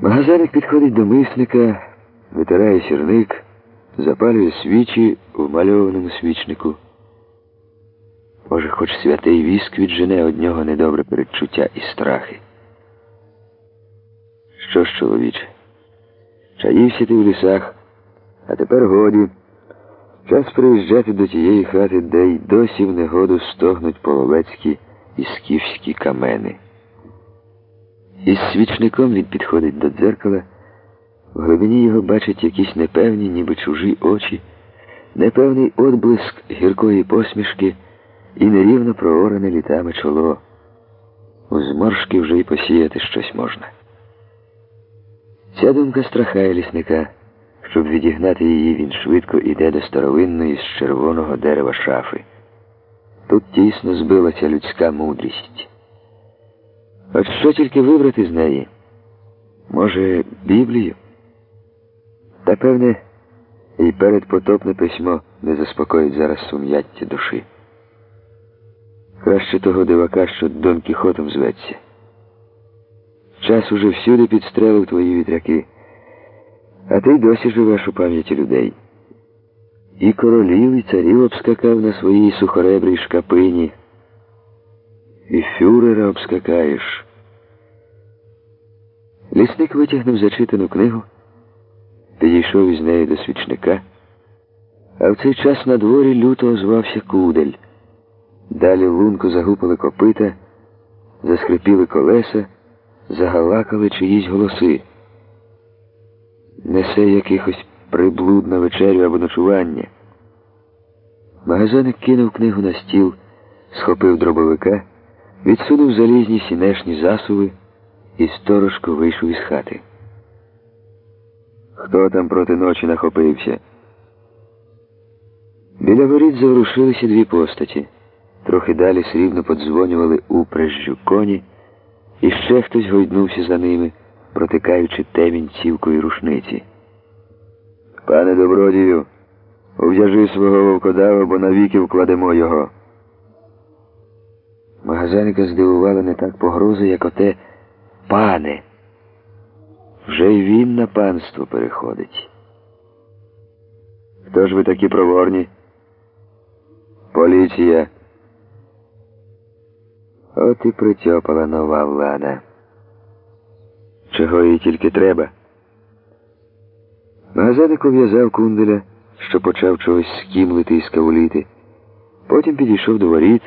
Магазаник підходить до мисника, витирає сірник, запалює свічі в мальованому свічнику. Може, хоч святий віск віджене од нього недобре передчуття і страхи. Що ж, чоловіче, чаївся ти в лісах, а тепер годі. Час приїжджати до тієї хати, де й досі в негоду стогнуть половецькі і скіфські камени. Із свічником він підходить до дзеркала, в глибині його бачить якісь непевні, ніби чужі очі, непевний отблиск гіркої посмішки і нерівно проорене літами чоло. У зморшки вже й посіяти щось можна. Ця думка страхає лісника. Щоб відігнати її, він швидко іде до старовинної з червоного дерева шафи. Тут тісно збилася людська мудрість. От що тільки вибрати з неї? Може, Біблію? Та певне, і передпотопне письмо не заспокоїть зараз сум'яття душі. Краще того дивака, що Дон Кіхотом зветься. Час уже всюди підстрелив твої вітряки. А ти досі живеш у пам'яті людей. І королів, і царів обскакав на своїй сухоребрій шкапині. І фюрера обскакаєш. Лісник витягнув зачитану книгу, підійшов із нею до свічника, а в цей час на дворі люто озвався кудель. Далі лунку загупали копита, заскрипіли колеса, загалакали чиїсь голоси несе якихось приблуд на вечерю або ночування. Магазаник кинув книгу на стіл, схопив дробовика, відсунув залізні сінешні засуви і сторожко вийшов із хати. Хто там проти ночі нахопився? Біля воріт заворушилися дві постаті. Трохи далі срібно подзвонювали упряжжю коні, і ще хтось гойднувся за ними протикаючи темінь цівкої рушниці. Пане добродію, ув'яжи свого вовкодава, бо навіки вкладемо його. Магазаника здивувала не так погрози, як оте пане. Вже й він на панство переходить. Хто ж ви такі проворні? Поліція. От і притьопала нова влада чого їй тільки треба. Магазаник ув'язав кунделя, що почав чогось скімлити і скавуліти. Потім підійшов до воріт,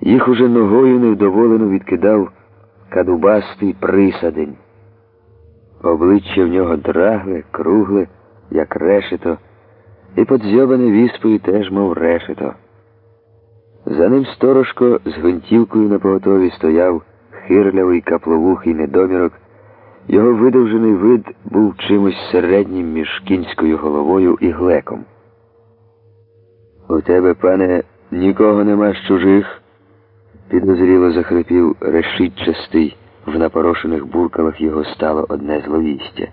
їх уже ногою невдоволено відкидав кадубастий присадень. Обличчя в нього драгле, кругле, як решето, і подзьобане віспою теж, мов решето. За ним сторожко з гвинтівкою на поготові стояв хирлявий капловухий недомірок. Його видовжений вид був чимось середнім між кінською головою і глеком. У тебе, пане, нікого нема з чужих, підозріло захрипів решітчастий, в напорошених буркалах його стало одне зловістя.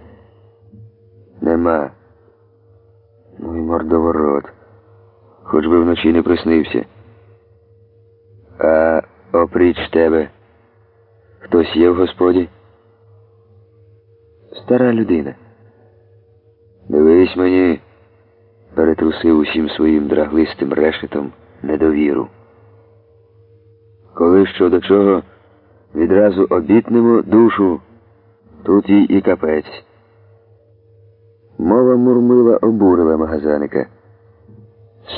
Нема. Ну і мордоворот, хоч би вночі не приснився. А опріч тебе хтось є в господі? стара людина. Дивись мені, перетрусив усім своїм драглистим решетом недовіру. Коли що до чого відразу обітнемо душу, тут їй і капець. Мова мурмила обурила магазаника.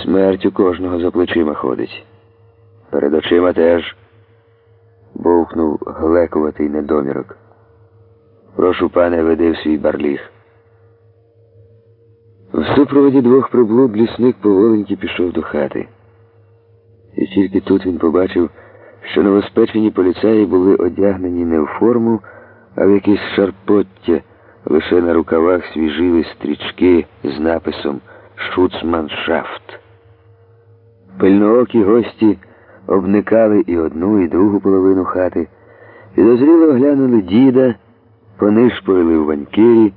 Смерть у кожного за плечима ходить. Перед очима теж бовкнув глекуватий недомірок. Прошу, пане, веди в свій барліг. В супроводі двох приблуд лісник поволеньки пішов до хати. І тільки тут він побачив, що новоспечені поліцаї були одягнені не в форму, а в якісь шарпоття, лише на рукавах свіжили стрічки з написом Шуцманшафт. Пильноокі гості обникали і одну, і другу половину хати, підозріло оглянули діда. Понишпорили в ванькирі,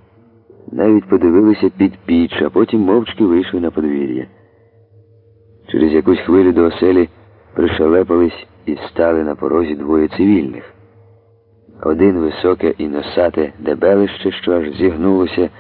навіть подивилися під піч, а потім мовчки вийшли на подвір'я. Через якусь хвилю до оселі пришалепались і стали на порозі двоє цивільних. Один високе і носате дебелище, що аж зігнулося,